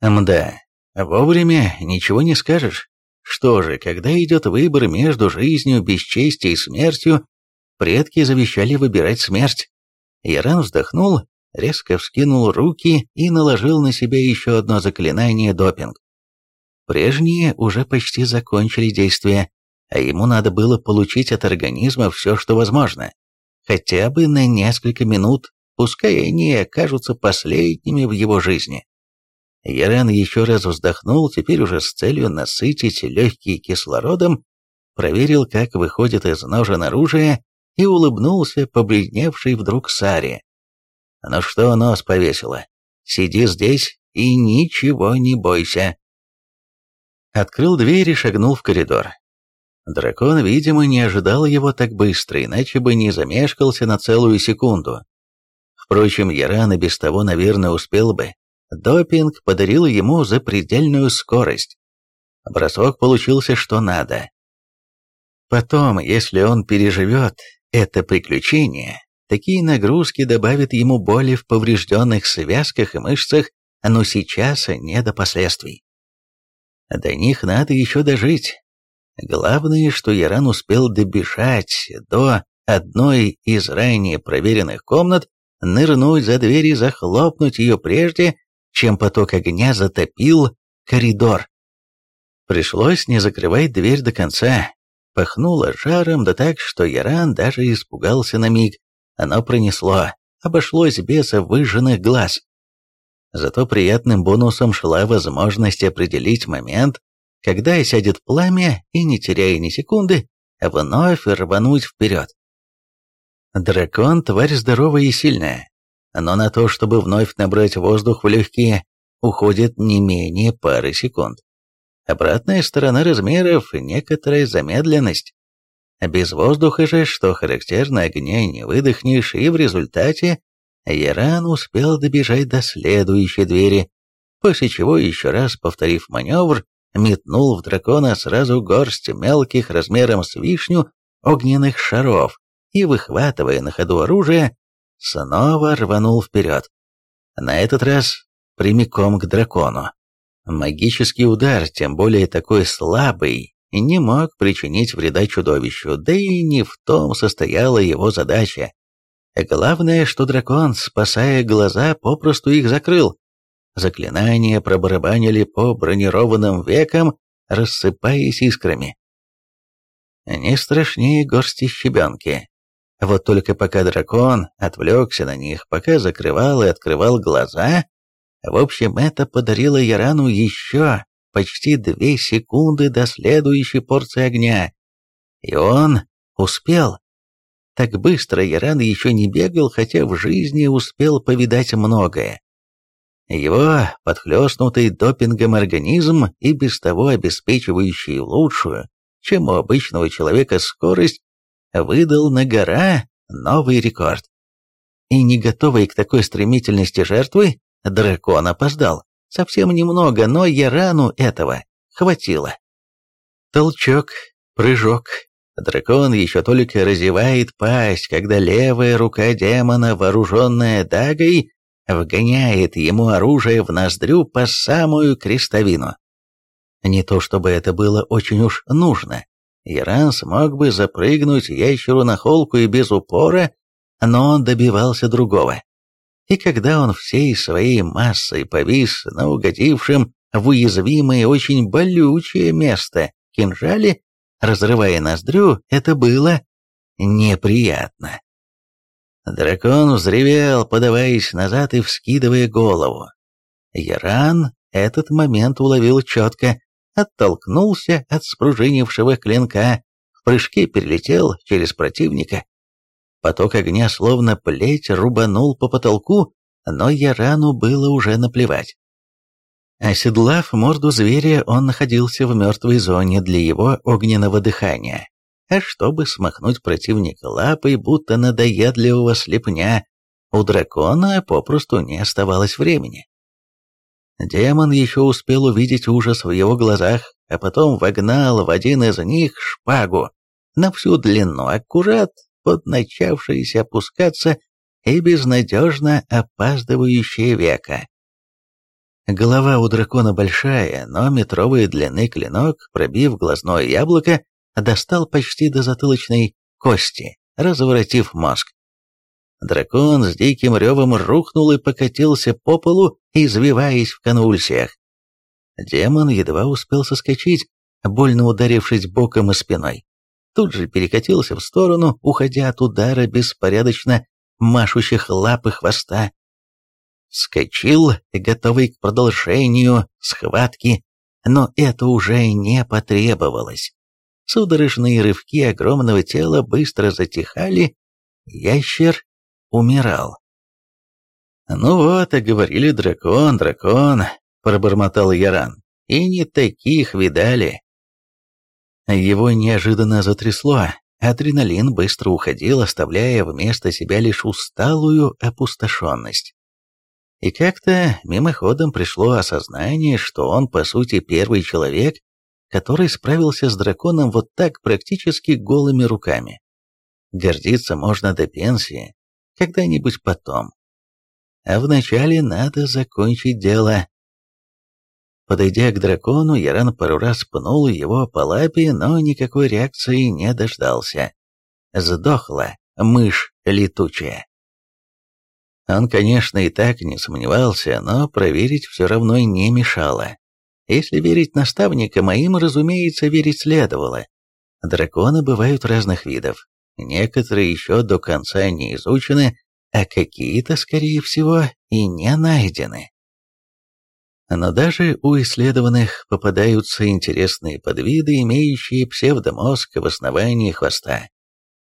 Мда, вовремя ничего не скажешь. Что же, когда идет выбор между жизнью, бесчестием и смертью, предки завещали выбирать смерть. Яран вздохнул, резко вскинул руки и наложил на себя еще одно заклинание допинг. Прежние уже почти закончили действие, а ему надо было получить от организма все, что возможно. Хотя бы на несколько минут, пускай они окажутся последними в его жизни. Ярен еще раз вздохнул, теперь уже с целью насытить легкие кислородом, проверил, как выходит из ножен оружие, и улыбнулся побледневшей вдруг Саре. «Ну что нос повесила? Сиди здесь и ничего не бойся». Открыл дверь и шагнул в коридор. Дракон, видимо, не ожидал его так быстро, иначе бы не замешкался на целую секунду. Впрочем, Яран и без того, наверное, успел бы. Допинг подарил ему запредельную скорость. Бросок получился что надо. Потом, если он переживет это приключение, такие нагрузки добавят ему боли в поврежденных связках и мышцах, но сейчас не до последствий. До них надо еще дожить. Главное, что Яран успел добежать до одной из ранее проверенных комнат, нырнуть за дверь и захлопнуть ее прежде, чем поток огня затопил коридор. Пришлось не закрывать дверь до конца. Пахнуло жаром, да так, что Яран даже испугался на миг. Оно пронесло, обошлось без выжженных глаз. Зато приятным бонусом шла возможность определить момент, когда сядет пламя и, не теряя ни секунды, вновь рвануть вперед. Дракон — тварь здоровая и сильная, но на то, чтобы вновь набрать воздух в легкие, уходит не менее пары секунд. Обратная сторона размеров — некоторая замедленность. Без воздуха же, что характерно, огня не выдохнешь, и в результате Яран успел добежать до следующей двери, после чего, еще раз повторив маневр, метнул в дракона сразу горсть мелких размером с вишню огненных шаров и, выхватывая на ходу оружие, снова рванул вперед. На этот раз прямиком к дракону. Магический удар, тем более такой слабый, не мог причинить вреда чудовищу, да и не в том состояла его задача. Главное, что дракон, спасая глаза, попросту их закрыл. Заклинания пробарабанили по бронированным векам, рассыпаясь искрами. Не страшнее горсти щебенки. Вот только пока дракон отвлекся на них, пока закрывал и открывал глаза, в общем, это подарило Ярану еще почти две секунды до следующей порции огня. И он успел. Так быстро Яран еще не бегал, хотя в жизни успел повидать многое. Его подхлестнутый допингом организм и без того обеспечивающий лучшую, чем у обычного человека скорость, выдал на гора новый рекорд. И не готовый к такой стремительности жертвы, дракон опоздал. Совсем немного, но Ярану этого хватило. Толчок, прыжок, Дракон еще только разевает пасть, когда левая рука демона, вооруженная дагой, вгоняет ему оружие в ноздрю по самую крестовину. Не то чтобы это было очень уж нужно. Иран смог бы запрыгнуть ящеру на холку и без упора, но он добивался другого. И когда он всей своей массой повис на угодившем в уязвимое очень болючее место кинжале, разрывая ноздрю, это было неприятно. Дракон взревел, подаваясь назад и вскидывая голову. Яран этот момент уловил четко, оттолкнулся от спружинившего клинка, в прыжке перелетел через противника. Поток огня, словно плеть, рубанул по потолку, но Ярану было уже наплевать. Оседлав морду зверя, он находился в мертвой зоне для его огненного дыхания. А чтобы смахнуть противника лапой, будто надоедливого слепня, у дракона попросту не оставалось времени. Демон еще успел увидеть ужас в его глазах, а потом вогнал в один из них шпагу на всю длину, аккурат под начавшееся опускаться и безнадежно опаздывающее века. Голова у дракона большая, но метровой длины клинок, пробив глазное яблоко, достал почти до затылочной кости, разворотив мозг. Дракон с диким ревом рухнул и покатился по полу, извиваясь в конвульсиях. Демон едва успел соскочить, больно ударившись боком и спиной. Тут же перекатился в сторону, уходя от удара беспорядочно машущих лап и хвоста. Скочил, готовый к продолжению схватки, но это уже не потребовалось. Судорожные рывки огромного тела быстро затихали, ящер умирал. «Ну вот, и говорили дракон, дракон», — пробормотал Яран. «И не таких видали». Его неожиданно затрясло, адреналин быстро уходил, оставляя вместо себя лишь усталую опустошенность. И как-то мимоходом пришло осознание, что он, по сути, первый человек, который справился с драконом вот так практически голыми руками. Гордиться можно до пенсии, когда-нибудь потом. А вначале надо закончить дело. Подойдя к дракону, Яран пару раз пнул его по лапе, но никакой реакции не дождался. Сдохла мышь летучая. Он, конечно, и так не сомневался, но проверить все равно не мешало. Если верить наставникам, а им, разумеется, верить следовало. Драконы бывают разных видов. Некоторые еще до конца не изучены, а какие-то, скорее всего, и не найдены. Но даже у исследованных попадаются интересные подвиды, имеющие псевдомозг в основании хвоста.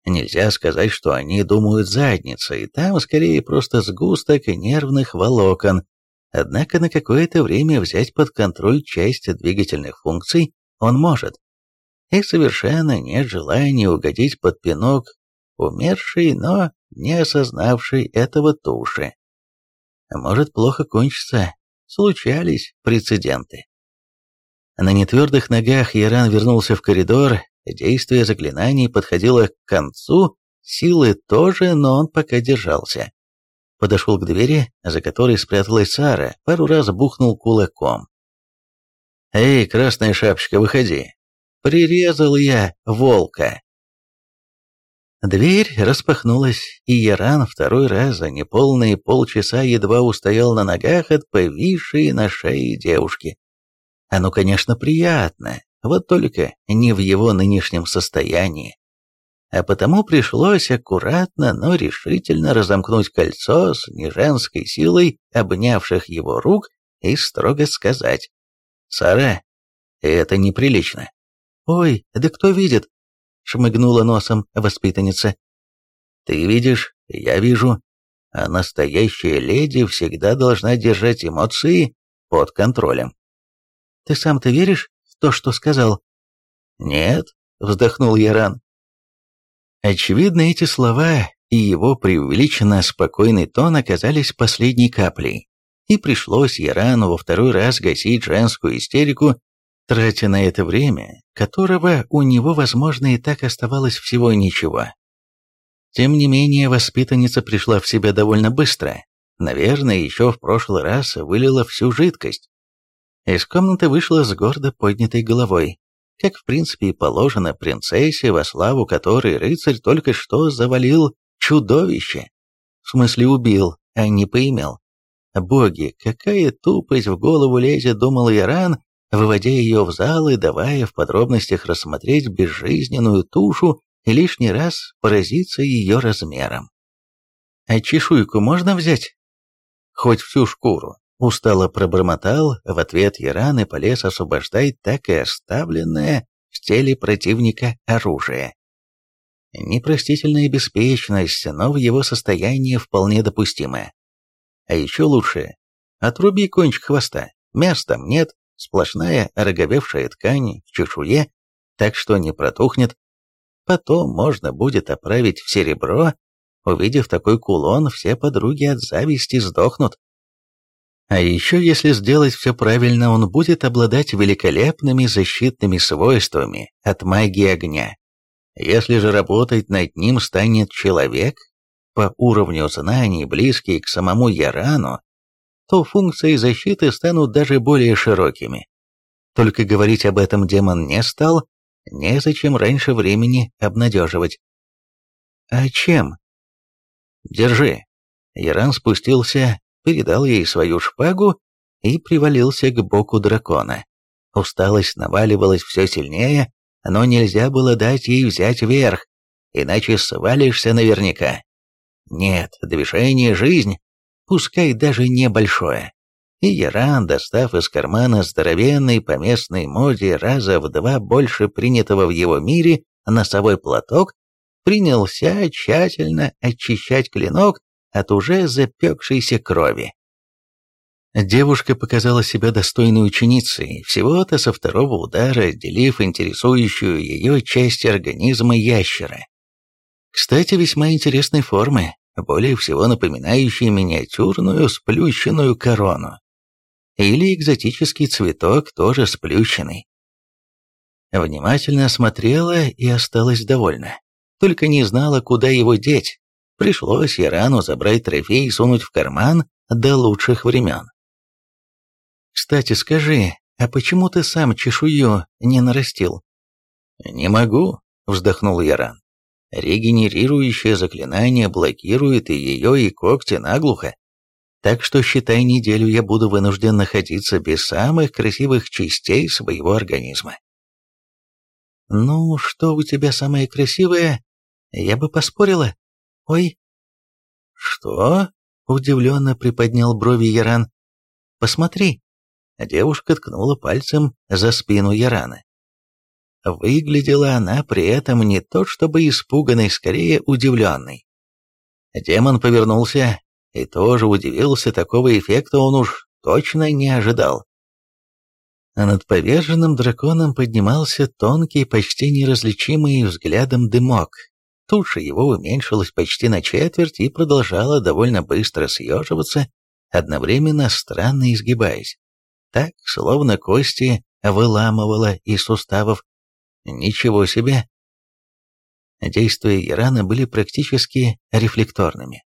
Нельзя сказать, что они думают задницей, там скорее просто сгусток нервных волокон, однако на какое-то время взять под контроль часть двигательных функций он может. И совершенно нет желания угодить под пинок умершей, но не осознавшей этого туши. Может плохо кончиться, случались прецеденты. На нетвердых ногах Яран вернулся в коридор, действие заклинаний подходило к концу, силы тоже, но он пока держался. Подошел к двери, за которой спряталась Сара, пару раз бухнул кулаком. «Эй, красная шапочка, выходи! Прирезал я волка!» Дверь распахнулась, и Яран второй раз за неполные полчаса едва устоял на ногах от повисшей на шее девушки. Оно, конечно, приятно, вот только не в его нынешнем состоянии. А потому пришлось аккуратно, но решительно разомкнуть кольцо с неженской силой обнявших его рук и строго сказать «Сара, это неприлично». «Ой, да кто видит? шмыгнула носом воспитанница. «Ты видишь, я вижу, а настоящая леди всегда должна держать эмоции под контролем». «Ты сам-то веришь в то, что сказал?» «Нет», — вздохнул Яран. Очевидно, эти слова и его преувеличенно спокойный тон оказались последней каплей, и пришлось Ярану во второй раз гасить женскую истерику тратя на это время, которого у него, возможно, и так оставалось всего ничего. Тем не менее, воспитанница пришла в себя довольно быстро. Наверное, еще в прошлый раз вылила всю жидкость. Из комнаты вышла с гордо поднятой головой, как в принципе и положено принцессе, во славу которой рыцарь только что завалил чудовище. В смысле убил, а не поимел. Боги, какая тупость в голову лезет, думал Иран, выводя ее в зал и давая в подробностях рассмотреть безжизненную тушу и лишний раз поразиться ее размером. «А чешуйку можно взять?» «Хоть всю шкуру», — устало пробормотал в ответ Яран и полез освобождать так и оставленное в теле противника оружие. Непростительная беспечность, но в его состоянии вполне допустимая. А еще лучше — отруби кончик хвоста, мяса там нет, сплошная ороговевшая ткань чешуе, так что не протухнет. Потом можно будет оправить в серебро. Увидев такой кулон, все подруги от зависти сдохнут. А еще, если сделать все правильно, он будет обладать великолепными защитными свойствами от магии огня. Если же работать над ним станет человек, по уровню знаний близкий к самому Ярану, то функции защиты станут даже более широкими. Только говорить об этом демон не стал, незачем раньше времени обнадеживать. «А чем?» «Держи». Яран спустился, передал ей свою шпагу и привалился к боку дракона. Усталость наваливалась все сильнее, но нельзя было дать ей взять верх, иначе свалишься наверняка. Нет, движение — жизнь, пускай даже небольшое. И Яран, достав из кармана здоровенный по местной моде раза в два больше принятого в его мире носовой платок, принялся тщательно очищать клинок от уже запекшейся крови. Девушка показала себя достойной ученицей, всего-то со второго удара отделив интересующую ее часть организма ящера. Кстати, весьма интересной формы, более всего напоминающей миниатюрную сплющенную корону. Или экзотический цветок, тоже сплющенный. Внимательно осмотрела и осталась довольна. Только не знала, куда его деть. Пришлось Ирану забрать трофей и сунуть в карман до лучших времен. Кстати, скажи, а почему ты сам чешую не нарастил? Не могу, вздохнул Яран. Регенерирующее заклинание блокирует и ее, и когти наглухо. Так что, считай, неделю я буду вынужден находиться без самых красивых частей своего организма. Ну, что у тебя самое красивое? Я бы поспорила. Ой. Что? Удивленно приподнял брови Яран. Посмотри. Девушка ткнула пальцем за спину Ярана. Выглядела она при этом не то чтобы испуганной, скорее удивленной. Демон повернулся и тоже удивился, такого эффекта он уж точно не ожидал. А над поверженным драконом поднимался тонкий, почти неразличимый взглядом дымок. Туша его уменьшилась почти на четверть и продолжала довольно быстро съеживаться, одновременно странно изгибаясь так, словно кости выламывала из суставов. Ничего себе! Действия Ирана были практически рефлекторными.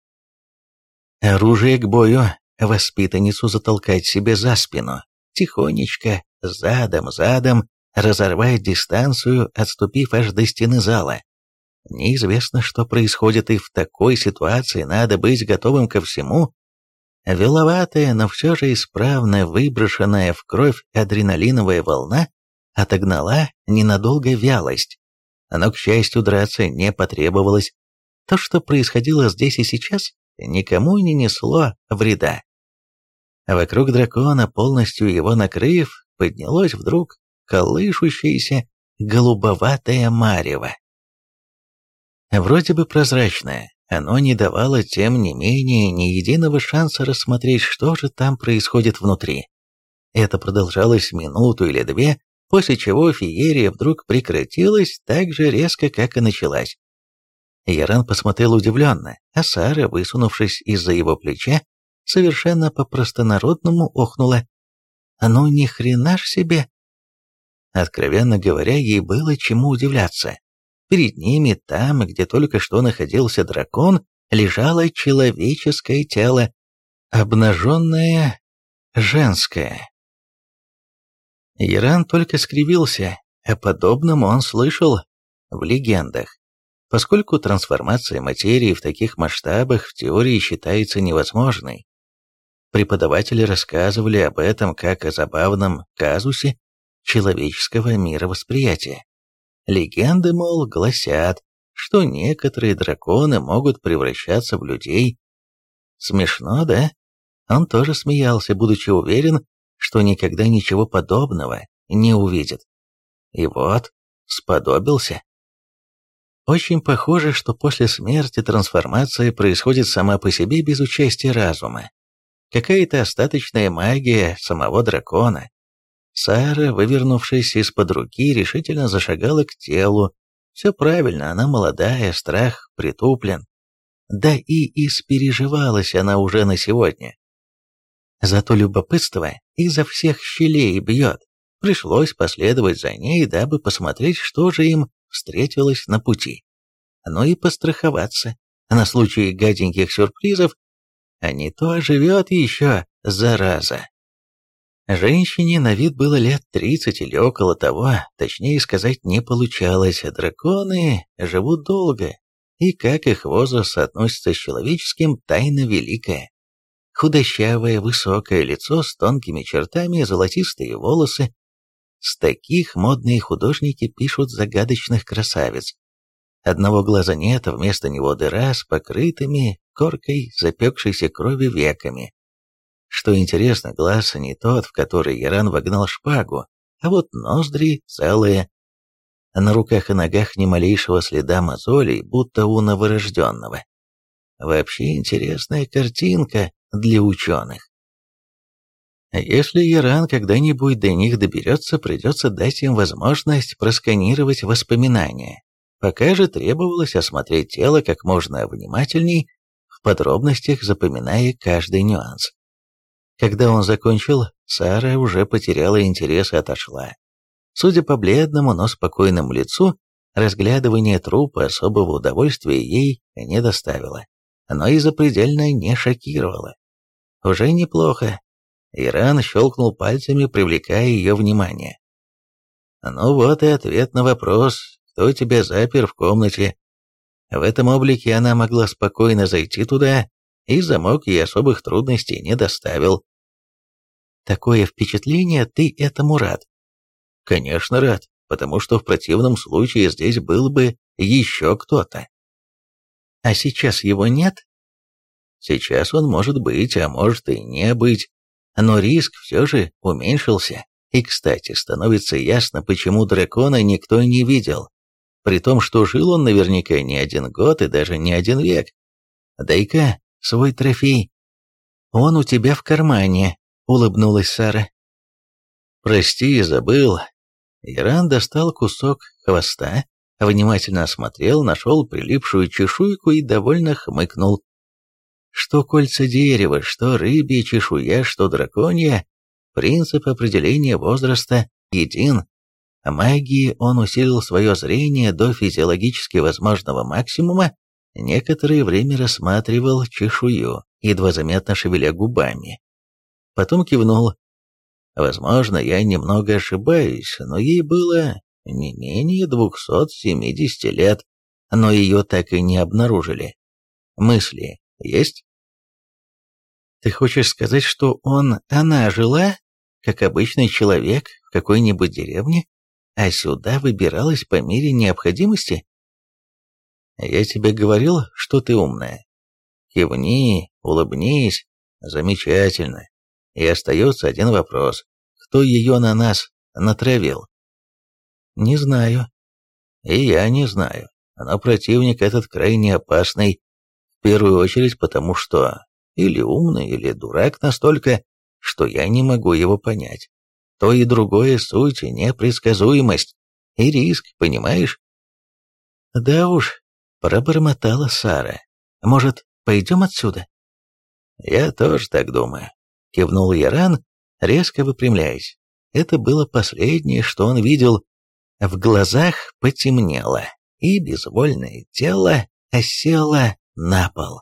Оружие к бою, воспитанницу затолкать себе за спину, тихонечко, задом-задом, разорвать дистанцию, отступив аж до стены зала. Неизвестно, что происходит, и в такой ситуации надо быть готовым ко всему, Веловатая, но все же исправно выброшенная в кровь адреналиновая волна отогнала ненадолго вялость. Но, к счастью, драться не потребовалось. То, что происходило здесь и сейчас, никому не несло вреда. Вокруг дракона, полностью его накрыв, поднялось вдруг колышущееся голубоватое марево. Вроде бы прозрачное, оно не давало, тем не менее, ни единого шанса рассмотреть, что же там происходит внутри. Это продолжалось минуту или две, после чего феерия вдруг прекратилась так же резко, как и началась. Яран посмотрел удивленно, а Сара, высунувшись из-за его плеча, совершенно по-простонародному охнула. «Ну ни хрена ж себе!» Откровенно говоря, ей было чему удивляться. Перед ними, там, где только что находился дракон, лежало человеческое тело, обнаженное женское. Иран только скривился, о подобном он слышал в легендах. Поскольку трансформация материи в таких масштабах в теории считается невозможной, преподаватели рассказывали об этом как о забавном казусе человеческого мировосприятия. Легенды, мол, гласят, что некоторые драконы могут превращаться в людей. Смешно, да? Он тоже смеялся, будучи уверен, что никогда ничего подобного не увидит. И вот, сподобился. Очень похоже, что после смерти трансформация происходит сама по себе без участия разума. Какая-то остаточная магия самого дракона, Сара, вывернувшись из-под руки, решительно зашагала к телу. Все правильно, она молодая, страх притуплен. Да и испереживалась она уже на сегодня. Зато любопытство изо всех щелей бьет. Пришлось последовать за ней, дабы посмотреть, что же им встретилось на пути. Ну и постраховаться на случай гаденьких сюрпризов, а не то оживет еще, зараза. Женщине на вид было лет тридцать или около того, точнее сказать не получалось, драконы живут долго, и как их возраст соотносится с человеческим, тайна великая. Худощавое, высокое лицо с тонкими чертами, золотистые волосы. С таких модные художники пишут загадочных красавиц. Одного глаза нет, а вместо него дыра с покрытыми коркой запекшейся крови веками. Что интересно, глаз не тот, в который Яран вогнал шпагу, а вот ноздри целые. На руках и ногах ни малейшего следа мозолей, будто у новорожденного. Вообще интересная картинка для ученых. Если Яран когда-нибудь до них доберется, придется дать им возможность просканировать воспоминания. Пока же требовалось осмотреть тело как можно внимательней, в подробностях запоминая каждый нюанс. Когда он закончил, Сара уже потеряла интерес и отошла. Судя по бледному, но спокойному лицу, разглядывание трупа особого удовольствия ей не доставило, но и запредельно не шокировало. Уже неплохо. Иран щелкнул пальцами, привлекая ее внимание. «Ну вот и ответ на вопрос, кто тебя запер в комнате». В этом облике она могла спокойно зайти туда, и замок ей особых трудностей не доставил. Такое впечатление, ты этому рад. Конечно, рад, потому что в противном случае здесь был бы еще кто-то. А сейчас его нет? Сейчас он может быть, а может и не быть. Но риск все же уменьшился. И, кстати, становится ясно, почему дракона никто не видел. При том, что жил он наверняка не один год и даже не один век. Дай-ка свой трофей. Он у тебя в кармане, улыбнулась Сара. «Прости, забыл». Иран достал кусок хвоста, внимательно осмотрел, нашел прилипшую чешуйку и довольно хмыкнул. Что кольца дерева, что рыбья чешуя, что драконья, принцип определения возраста един. Магии он усилил свое зрение до физиологически возможного максимума, некоторое время рассматривал чешую, едва заметно шевеля губами, Потом кивнул. Возможно, я немного ошибаюсь, но ей было не менее 270 лет, но ее так и не обнаружили. Мысли есть? Ты хочешь сказать, что он, она жила, как обычный человек, в какой-нибудь деревне, а сюда выбиралась по мере необходимости? Я тебе говорил, что ты умная. Кивни, улыбнись. Замечательно. И остается один вопрос. Кто ее на нас натравил? Не знаю. И я не знаю. Но противник этот крайне опасный. В первую очередь потому, что или умный, или дурак настолько, что я не могу его понять. То и другое суть непредсказуемость и риск, понимаешь? Да уж, пробормотала Сара. Может, пойдем отсюда? Я тоже так думаю кивнул Яран, резко выпрямляясь. Это было последнее, что он видел. В глазах потемнело, и безвольное тело осело на пол.